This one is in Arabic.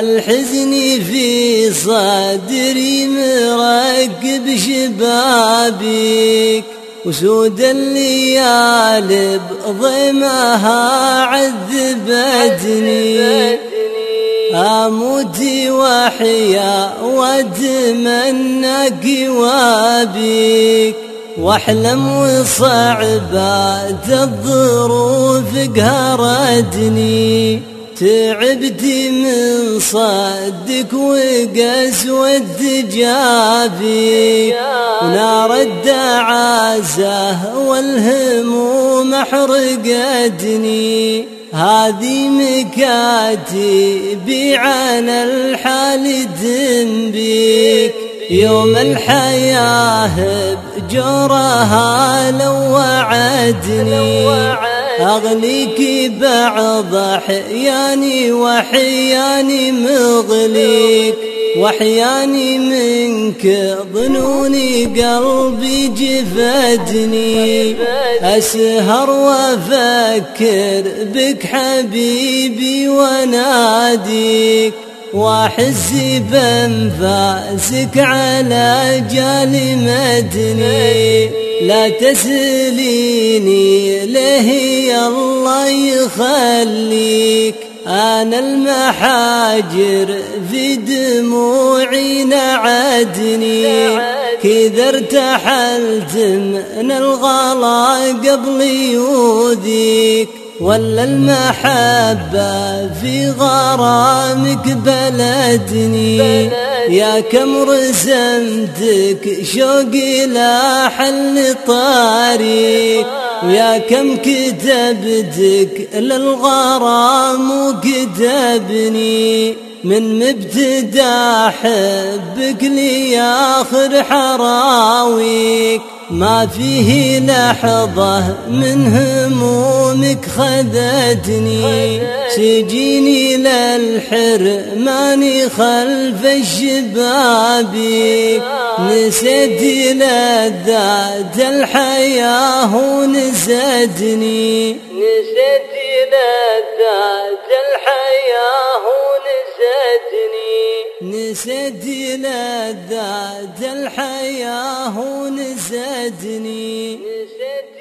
الحزن في صدري مركب شبابك وسود الليالي بضمها عذبتني أموت وحيا وأتمنى قوابك وأحلم وصعبات الظروف قهرتني. تعبت من صدك وقسوة جافي ونار الدعازة والهموم حرقتني. هذه مكاتبي عن الحال ذنبك يوم الحياة بجرها لو وعدني. أغليك بعض أحياني وحياني مغليك وحياني منك ظنوني قلبي جفدني. أسهر وأفكر بك حبيبي وناديك واحس بانفاسك على جال مدني. لا تسليني له يا الله يخليك. أنا المحاجر في دموعي نعدني كذا ارتحلت من الغلا قبل يوذيك. ولا المحبة في غرامك بلدني. يا كم رسمتك شوقي لا حل طريق ويا كم كتبتك للغرام وكتبني من مبتدأ حبك لي آخر حراويك. ما فيه لحظة من همومك خذتني. سجيني للحرمان خلف الشبابيك نسيت لذات الحياة ونسيتني. نسيت لذات ونسيتني نسيت لذات الحياة ونسيتني نسيت